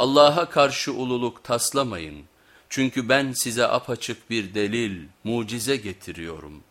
Allah'a karşı ululuk taslamayın. Çünkü ben size apaçık bir delil, mucize getiriyorum.''